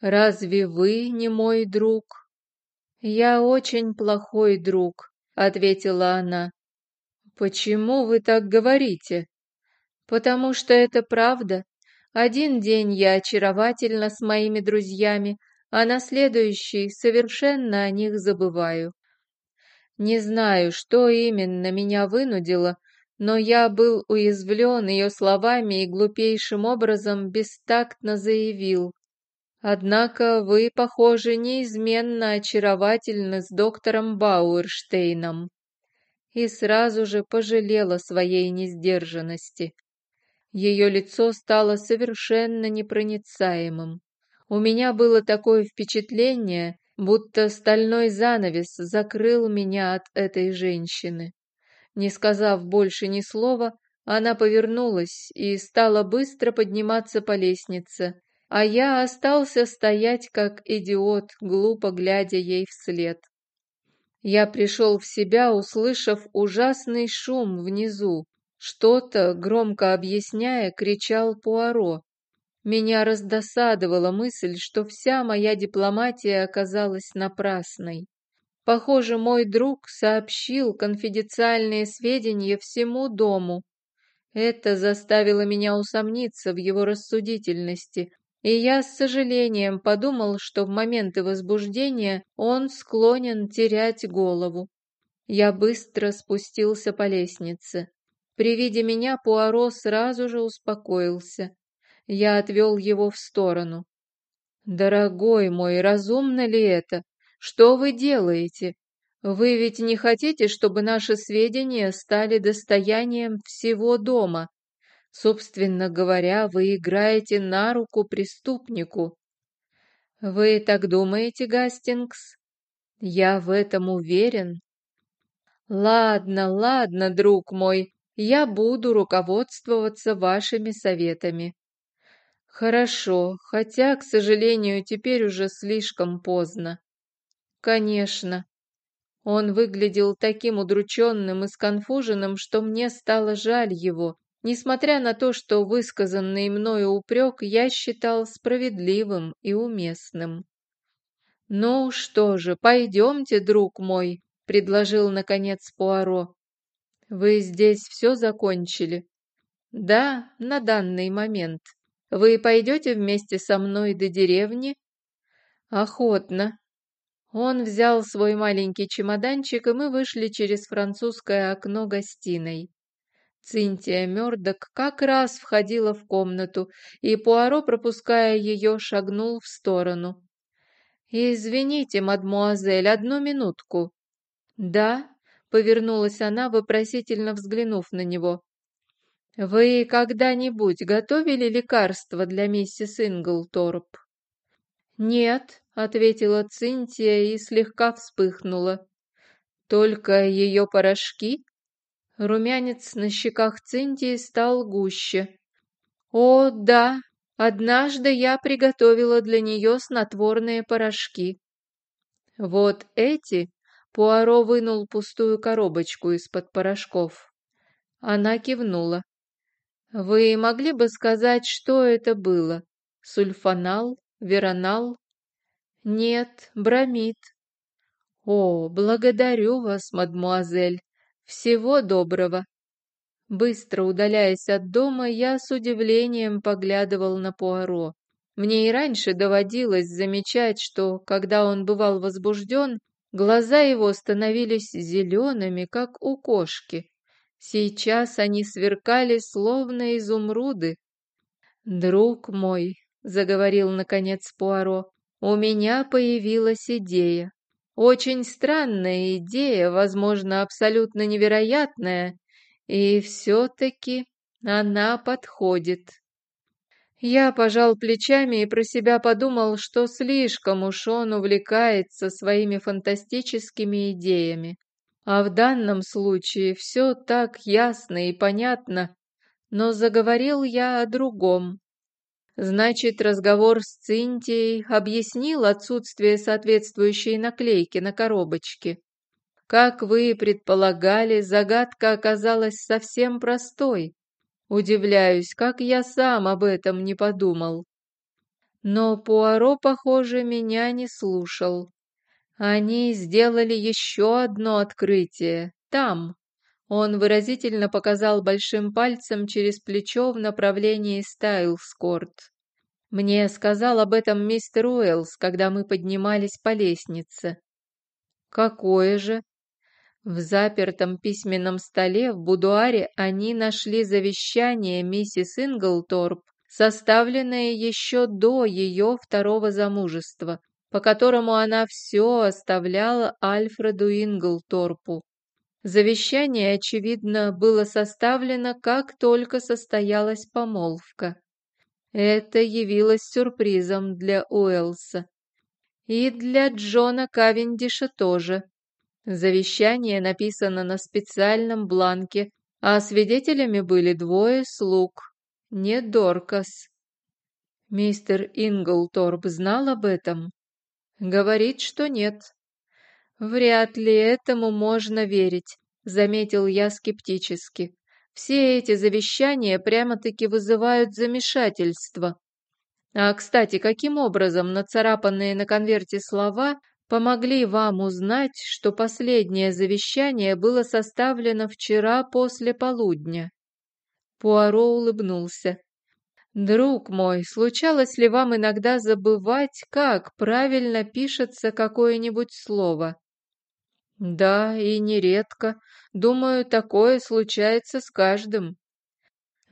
Разве вы не мой друг? Я очень плохой друг, ответила она. Почему вы так говорите? Потому что это правда. Один день я очаровательна с моими друзьями, а на следующий совершенно о них забываю. Не знаю, что именно меня вынудило, но я был уязвлен ее словами и глупейшим образом бестактно заявил. Однако вы, похоже, неизменно очаровательны с доктором Бауэрштейном. И сразу же пожалела своей несдержанности. Ее лицо стало совершенно непроницаемым. У меня было такое впечатление, будто стальной занавес закрыл меня от этой женщины. Не сказав больше ни слова, она повернулась и стала быстро подниматься по лестнице, а я остался стоять как идиот, глупо глядя ей вслед. Я пришел в себя, услышав ужасный шум внизу. Что-то, громко объясняя, кричал Пуаро. Меня раздосадовала мысль, что вся моя дипломатия оказалась напрасной. Похоже, мой друг сообщил конфиденциальные сведения всему дому. Это заставило меня усомниться в его рассудительности, и я с сожалением подумал, что в моменты возбуждения он склонен терять голову. Я быстро спустился по лестнице. При виде меня Пуаро сразу же успокоился. Я отвел его в сторону. «Дорогой мой, разумно ли это? Что вы делаете? Вы ведь не хотите, чтобы наши сведения стали достоянием всего дома? Собственно говоря, вы играете на руку преступнику. Вы так думаете, Гастингс? Я в этом уверен. Ладно, ладно, друг мой, я буду руководствоваться вашими советами. Хорошо, хотя, к сожалению, теперь уже слишком поздно. Конечно. Он выглядел таким удрученным и сконфуженным, что мне стало жаль его, несмотря на то, что высказанный мною упрек я считал справедливым и уместным. «Ну что же, пойдемте, друг мой», — предложил, наконец, Пуаро. «Вы здесь все закончили?» «Да, на данный момент. Вы пойдете вместе со мной до деревни?» «Охотно. Он взял свой маленький чемоданчик, и мы вышли через французское окно гостиной. Цинтия Мёрдок как раз входила в комнату, и Пуаро, пропуская ее, шагнул в сторону. «Извините, мадмуазель, одну минутку». «Да?» — повернулась она, вопросительно взглянув на него. «Вы когда-нибудь готовили лекарство для миссис Инглторп?» «Нет», — ответила Цинтия и слегка вспыхнула. «Только ее порошки?» Румянец на щеках Цинтии стал гуще. «О, да, однажды я приготовила для нее снотворные порошки». «Вот эти?» — Пуаро вынул пустую коробочку из-под порошков. Она кивнула. «Вы могли бы сказать, что это было? Сульфанал? Веронал? Нет, бромид. О, благодарю вас, мадмуазель. Всего доброго. Быстро удаляясь от дома, я с удивлением поглядывал на Пуаро. Мне и раньше доводилось замечать, что, когда он бывал возбужден, глаза его становились зелеными, как у кошки. Сейчас они сверкали, словно изумруды. «Друг мой», — заговорил наконец Пуаро, — «у меня появилась идея. Очень странная идея, возможно, абсолютно невероятная, и все-таки она подходит». Я пожал плечами и про себя подумал, что слишком уж он увлекается своими фантастическими идеями. А в данном случае все так ясно и понятно, но заговорил я о другом. Значит, разговор с Цинтией объяснил отсутствие соответствующей наклейки на коробочке. Как вы и предполагали, загадка оказалась совсем простой. Удивляюсь, как я сам об этом не подумал. Но Пуаро, похоже, меня не слушал. Они сделали еще одно открытие. Там. Он выразительно показал большим пальцем через плечо в направлении Стайлскорт. Мне сказал об этом мистер Уэллс, когда мы поднимались по лестнице. Какое же? В запертом письменном столе в будуаре они нашли завещание миссис Инглторп, составленное еще до ее второго замужества, по которому она все оставляла Альфреду Инглторпу. Завещание, очевидно, было составлено, как только состоялась помолвка. Это явилось сюрпризом для Уэлса. И для Джона Кавендиша тоже. Завещание написано на специальном бланке, а свидетелями были двое слуг, не Доркас. Мистер Инглторп знал об этом? Говорит, что нет. Вряд ли этому можно верить, заметил я скептически. Все эти завещания прямо-таки вызывают замешательство. А, кстати, каким образом нацарапанные на конверте слова помогли вам узнать, что последнее завещание было составлено вчера после полудня?» Пуаро улыбнулся. «Друг мой, случалось ли вам иногда забывать, как правильно пишется какое-нибудь слово?» «Да, и нередко. Думаю, такое случается с каждым».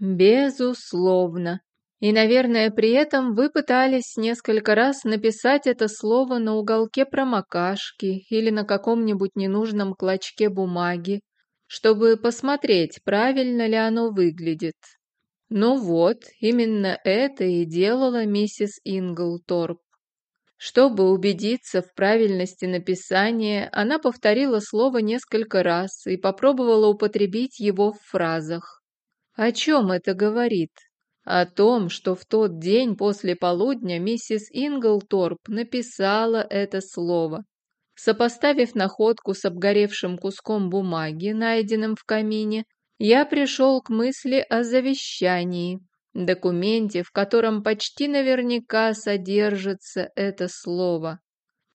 «Безусловно. И, наверное, при этом вы пытались несколько раз написать это слово на уголке промокашки или на каком-нибудь ненужном клочке бумаги, чтобы посмотреть, правильно ли оно выглядит. Ну вот, именно это и делала миссис Инглторп. Чтобы убедиться в правильности написания, она повторила слово несколько раз и попробовала употребить его в фразах. О чем это говорит? О том, что в тот день после полудня миссис Инглторп написала это слово. Сопоставив находку с обгоревшим куском бумаги, найденным в камине, я пришел к мысли о завещании, документе, в котором почти наверняка содержится это слово.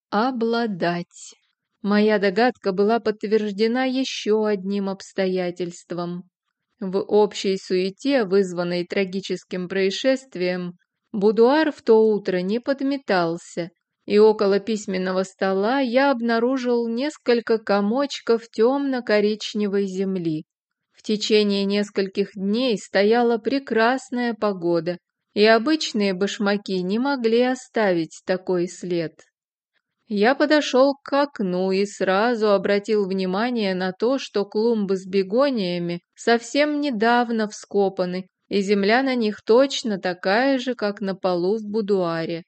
«Обладать». Моя догадка была подтверждена еще одним обстоятельством. В общей суете, вызванной трагическим происшествием, будуар в то утро не подметался, и около письменного стола я обнаружил несколько комочков темно-коричневой земли. Течение нескольких дней стояла прекрасная погода, и обычные башмаки не могли оставить такой след. Я подошел к окну и сразу обратил внимание на то, что клумбы с бегониями совсем недавно вскопаны, и земля на них точно такая же, как на полу в будуаре.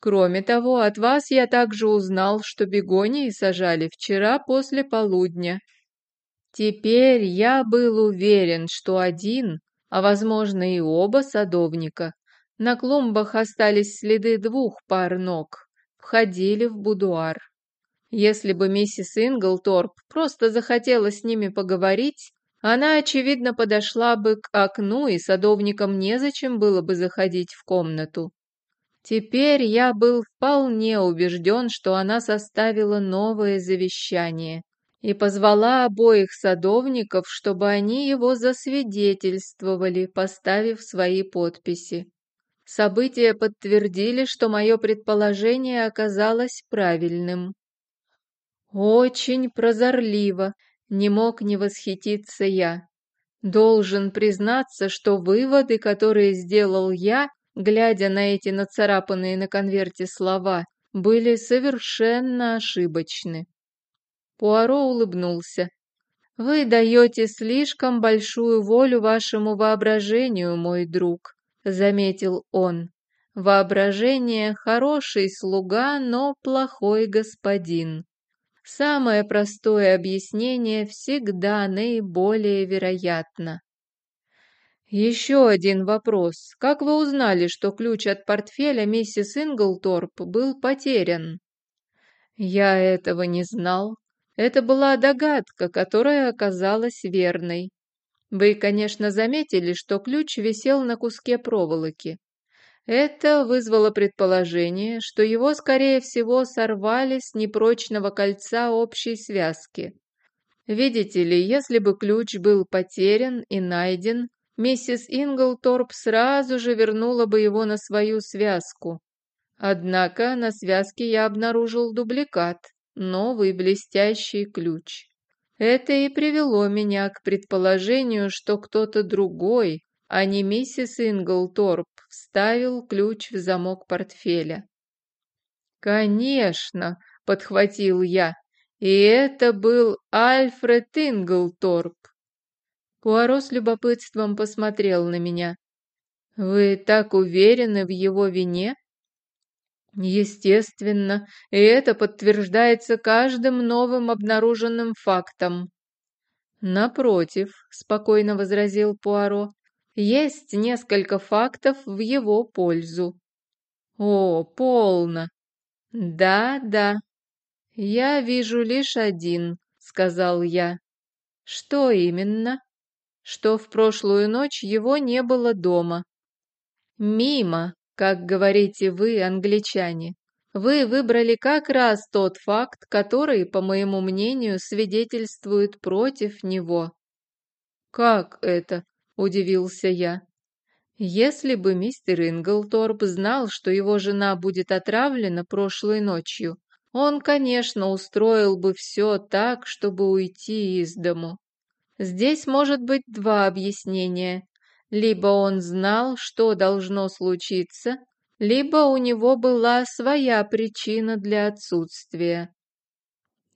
Кроме того, от вас я также узнал, что бегонии сажали вчера после полудня, Теперь я был уверен, что один, а возможно и оба садовника, на клумбах остались следы двух пар ног, входили в будуар. Если бы миссис Инглторп просто захотела с ними поговорить, она, очевидно, подошла бы к окну, и садовникам незачем было бы заходить в комнату. Теперь я был вполне убежден, что она составила новое завещание, и позвала обоих садовников, чтобы они его засвидетельствовали, поставив свои подписи. События подтвердили, что мое предположение оказалось правильным. Очень прозорливо, не мог не восхититься я. Должен признаться, что выводы, которые сделал я, глядя на эти нацарапанные на конверте слова, были совершенно ошибочны. Пуаро улыбнулся. «Вы даете слишком большую волю вашему воображению, мой друг», — заметил он. «Воображение — хороший слуга, но плохой господин. Самое простое объяснение всегда наиболее вероятно». «Еще один вопрос. Как вы узнали, что ключ от портфеля миссис Инглторп был потерян?» «Я этого не знал. Это была догадка, которая оказалась верной. Вы, конечно, заметили, что ключ висел на куске проволоки. Это вызвало предположение, что его, скорее всего, сорвали с непрочного кольца общей связки. Видите ли, если бы ключ был потерян и найден, миссис Инглторп сразу же вернула бы его на свою связку. Однако на связке я обнаружил дубликат, новый блестящий ключ. Это и привело меня к предположению, что кто-то другой, а не миссис Инглторп, вставил ключ в замок портфеля. «Конечно!» — подхватил я. «И это был Альфред Инглторп!» Пуаро с любопытством посмотрел на меня. «Вы так уверены в его вине?» Естественно, и это подтверждается каждым новым обнаруженным фактом. Напротив, спокойно возразил Пуаро, есть несколько фактов в его пользу. О, полно. Да, да. Я вижу лишь один, сказал я. Что именно? Что в прошлую ночь его не было дома. Мимо, как говорите вы, англичане. Вы выбрали как раз тот факт, который, по моему мнению, свидетельствует против него. Как это? удивился я. Если бы мистер Инглторп знал, что его жена будет отравлена прошлой ночью, он, конечно, устроил бы все так, чтобы уйти из дому. Здесь может быть два объяснения. Либо он знал, что должно случиться, либо у него была своя причина для отсутствия.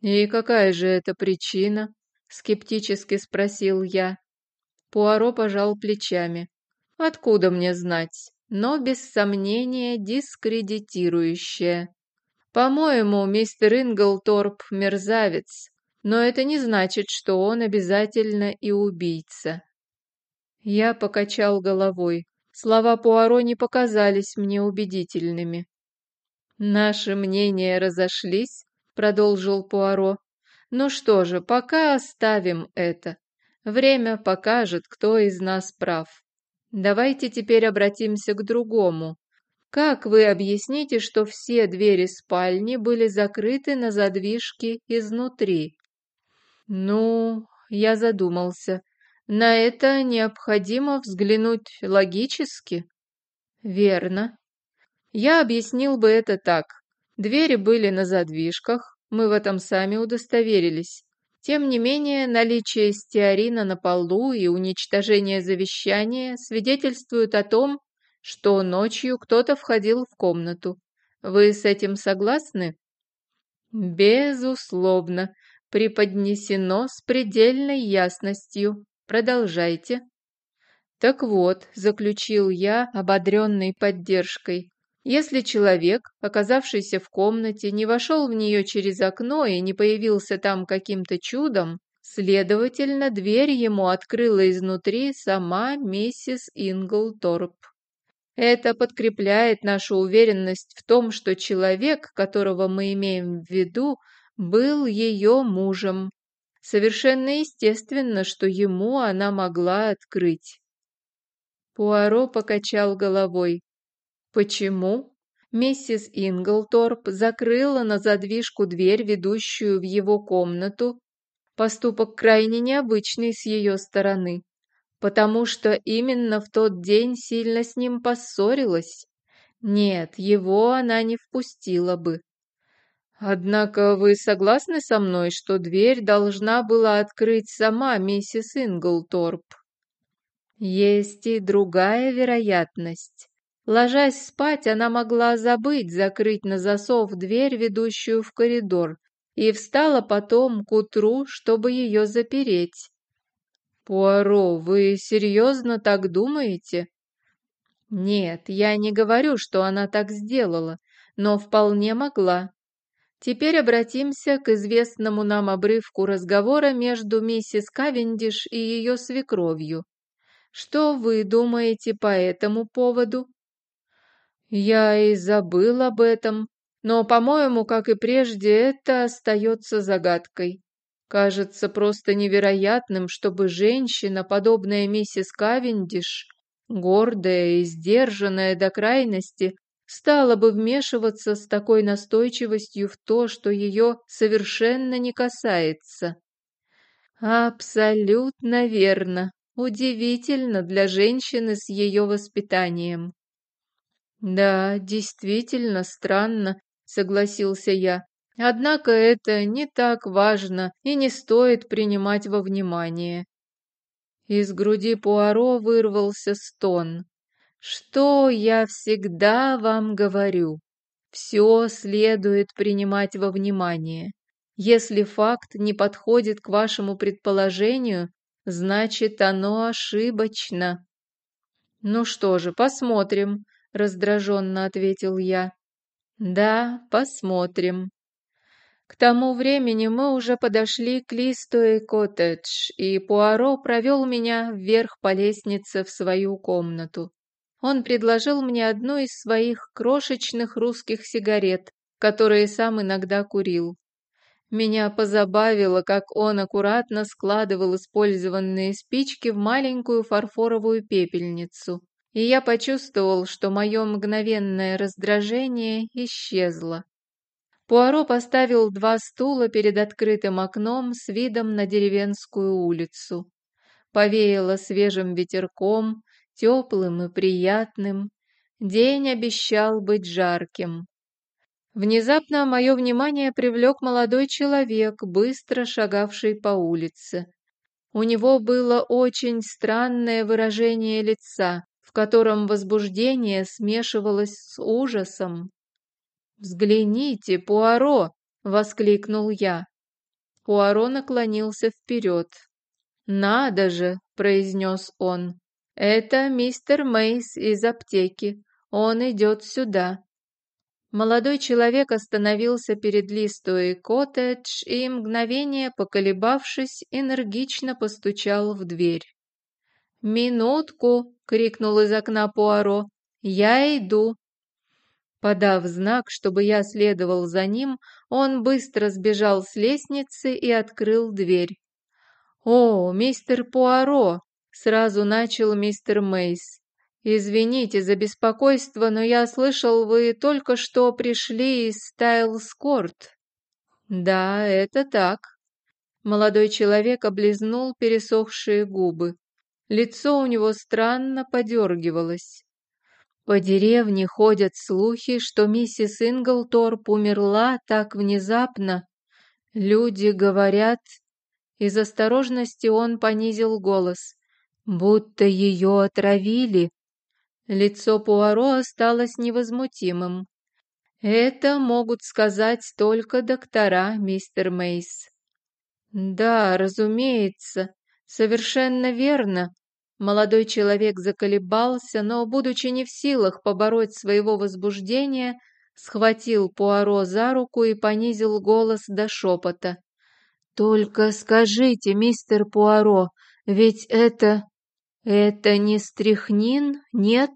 «И какая же это причина?» — скептически спросил я. Пуаро пожал плечами. «Откуда мне знать?» но без сомнения дискредитирующая. По-моему, мистер Инглторп мерзавец, но это не значит, что он обязательно и убийца. Я покачал головой. Слова Пуаро не показались мне убедительными. «Наши мнения разошлись», — продолжил Пуаро. «Ну что же, пока оставим это. Время покажет, кто из нас прав. Давайте теперь обратимся к другому. Как вы объясните, что все двери спальни были закрыты на задвижки изнутри?» «Ну...» — я задумался. На это необходимо взглянуть логически. Верно. Я объяснил бы это так. Двери были на задвижках, мы в этом сами удостоверились. Тем не менее, наличие стеарина на полу и уничтожение завещания свидетельствуют о том, что ночью кто-то входил в комнату. Вы с этим согласны? Безусловно, преподнесено с предельной ясностью. Продолжайте. Так вот, заключил я, ободренный поддержкой, если человек, оказавшийся в комнате, не вошел в нее через окно и не появился там каким-то чудом, следовательно, дверь ему открыла изнутри сама миссис Инглторп. Это подкрепляет нашу уверенность в том, что человек, которого мы имеем в виду, был ее мужем. Совершенно естественно, что ему она могла открыть. Пуаро покачал головой. Почему? Миссис Инглторп закрыла на задвижку дверь, ведущую в его комнату. Поступок крайне необычный с ее стороны, потому что именно в тот день сильно с ним поссорилась. Нет, его она не впустила бы. Однако вы согласны со мной, что дверь должна была открыть сама миссис Инглторп? Есть и другая вероятность. Ложась спать, она могла забыть закрыть на засов дверь, ведущую в коридор, и встала потом к утру, чтобы ее запереть. «Пуаро, вы серьезно так думаете?» «Нет, я не говорю, что она так сделала, но вполне могла. Теперь обратимся к известному нам обрывку разговора между миссис Кавендиш и ее свекровью. Что вы думаете по этому поводу? Я и забыл об этом, но, по-моему, как и прежде, это остается загадкой. Кажется просто невероятным, чтобы женщина, подобная миссис Кавендиш, гордая и сдержанная до крайности, стала бы вмешиваться с такой настойчивостью в то, что ее совершенно не касается. Абсолютно верно. Удивительно для женщины с ее воспитанием. Да, действительно странно, согласился я. Однако это не так важно и не стоит принимать во внимание. Из груди Пуаро вырвался стон. Что я всегда вам говорю? Все следует принимать во внимание. Если факт не подходит к вашему предположению, значит, оно ошибочно. Ну что же, посмотрим, раздраженно ответил я. Да, посмотрим. К тому времени мы уже подошли к Листуэй коттедж, и Пуаро провел меня вверх по лестнице в свою комнату. Он предложил мне одну из своих крошечных русских сигарет, которые сам иногда курил. Меня позабавило, как он аккуратно складывал использованные спички в маленькую фарфоровую пепельницу, и я почувствовал, что мое мгновенное раздражение исчезло. Пуаро поставил два стула перед открытым окном с видом на деревенскую улицу. Повеяло свежим ветерком, теплым и приятным. День обещал быть жарким. Внезапно мое внимание привлек молодой человек, быстро шагавший по улице. У него было очень странное выражение лица, в котором возбуждение смешивалось с ужасом. «Взгляните, Пуаро!» — воскликнул я. Пуаро наклонился вперед. «Надо же!» — произнес он. «Это мистер Мейс из аптеки. Он идет сюда». Молодой человек остановился перед Листуэй коттедж и, мгновение поколебавшись, энергично постучал в дверь. «Минутку!» — крикнул из окна Пуаро. «Я иду!» Подав знак, чтобы я следовал за ним, он быстро сбежал с лестницы и открыл дверь. «О, мистер Пуаро!» — сразу начал мистер Мейс. «Извините за беспокойство, но я слышал, вы только что пришли из Стайлскорт». «Да, это так». Молодой человек облизнул пересохшие губы. Лицо у него странно подергивалось. По деревне ходят слухи, что миссис Инглторп умерла так внезапно. Люди говорят... Из осторожности он понизил голос. Будто ее отравили. Лицо Пуаро осталось невозмутимым. «Это могут сказать только доктора, мистер Мейс». «Да, разумеется, совершенно верно. Молодой человек заколебался, но, будучи не в силах побороть своего возбуждения, схватил Пуаро за руку и понизил голос до шепота. «Только скажите, мистер Пуаро, ведь это... это не стряхнин, нет?»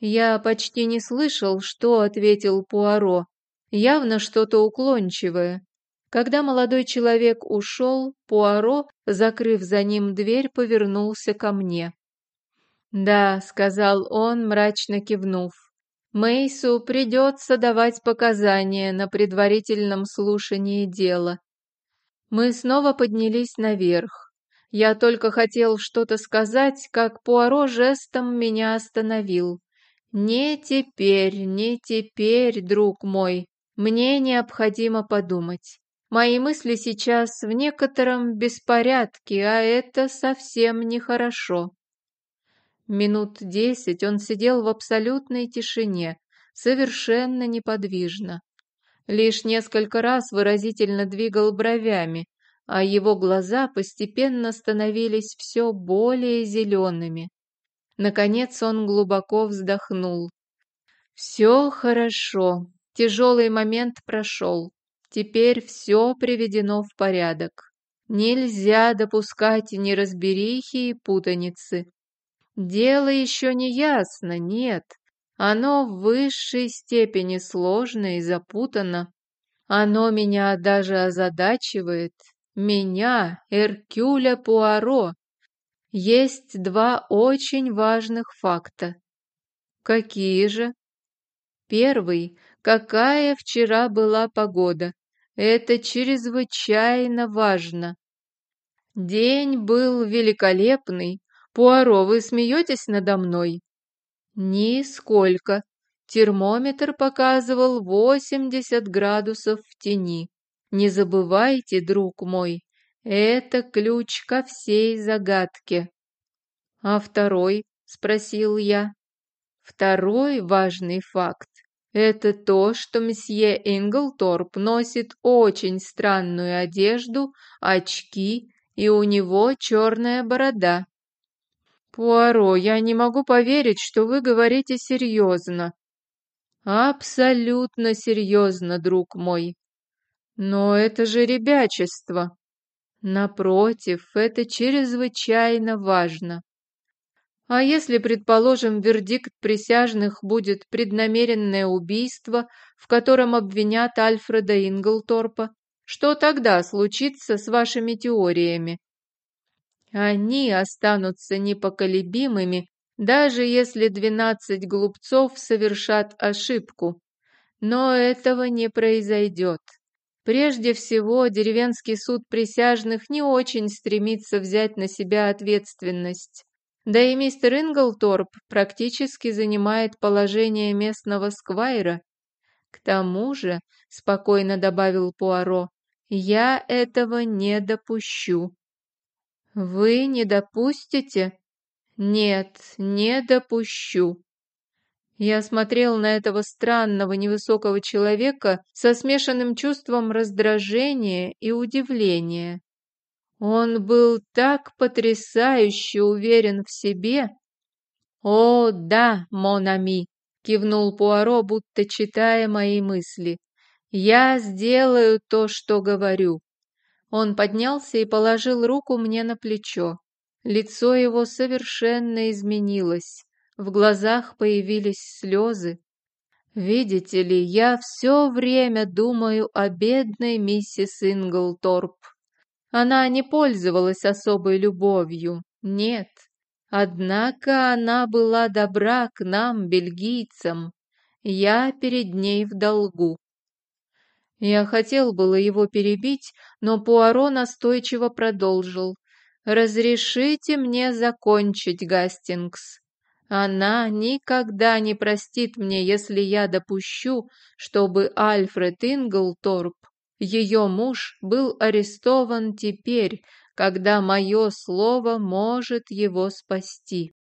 Я почти не слышал, что ответил Пуаро. Явно что-то уклончивое. Когда молодой человек ушел, Пуаро, закрыв за ним дверь, повернулся ко мне. «Да», — сказал он, мрачно кивнув, — «Мейсу придется давать показания на предварительном слушании дела». Мы снова поднялись наверх. Я только хотел что-то сказать, как Пуаро жестом меня остановил. «Не теперь, не теперь, друг мой, мне необходимо подумать». Мои мысли сейчас в некотором беспорядке, а это совсем нехорошо. Минут десять он сидел в абсолютной тишине, совершенно неподвижно. Лишь несколько раз выразительно двигал бровями, а его глаза постепенно становились все более зелеными. Наконец он глубоко вздохнул. «Все хорошо. Тяжелый момент прошел. Теперь все приведено в порядок. Нельзя допускать неразберихи и путаницы. Дело еще не ясно, нет. Оно в высшей степени сложно и запутано. Оно меня даже озадачивает. Меня, Эркюля Пуаро. есть два очень важных факта. Какие же? Первый. Какая вчера была погода? Это чрезвычайно важно. День был великолепный. Пуаро, вы смеетесь надо мной? Нисколько. Термометр показывал 80 градусов в тени. Не забывайте, друг мой, это ключ ко всей загадке. А второй, спросил я. Второй важный факт – это то, что месье Инглторп носит очень странную одежду, очки и у него черная борода. Пуаро, я не могу поверить, что вы говорите серьезно. Абсолютно серьезно, друг мой. Но это же ребячество. Напротив, это чрезвычайно важно. А если, предположим, вердикт присяжных будет преднамеренное убийство, в котором обвинят Альфреда Инглторпа, что тогда случится с вашими теориями? Они останутся непоколебимыми, даже если двенадцать глупцов совершат ошибку. Но этого не произойдет. Прежде всего, деревенский суд присяжных не очень стремится взять на себя ответственность. Да и мистер Инглторп практически занимает положение местного сквайра. К тому же, спокойно добавил Пуаро, я этого не допущу. Вы не допустите? Нет, не допущу. Я смотрел на этого странного невысокого человека со смешанным чувством раздражения и удивления. Он был так потрясающе уверен в себе. «О, да, Монами!» — кивнул Пуаро, будто читая мои мысли. «Я сделаю то, что говорю». Он поднялся и положил руку мне на плечо. Лицо его совершенно изменилось. В глазах появились слезы. Видите ли, я все время думаю о бедной миссис Инглторп. Она не пользовалась особой любовью, нет. Однако она была добра к нам, бельгийцам. Я перед ней в долгу. Я хотел было его перебить, но Пуаро настойчиво продолжил. «Разрешите мне закончить, Гастингс. Она никогда не простит мне, если я допущу, чтобы Альфред Инглторп, ее муж, был арестован теперь, когда мое слово может его спасти.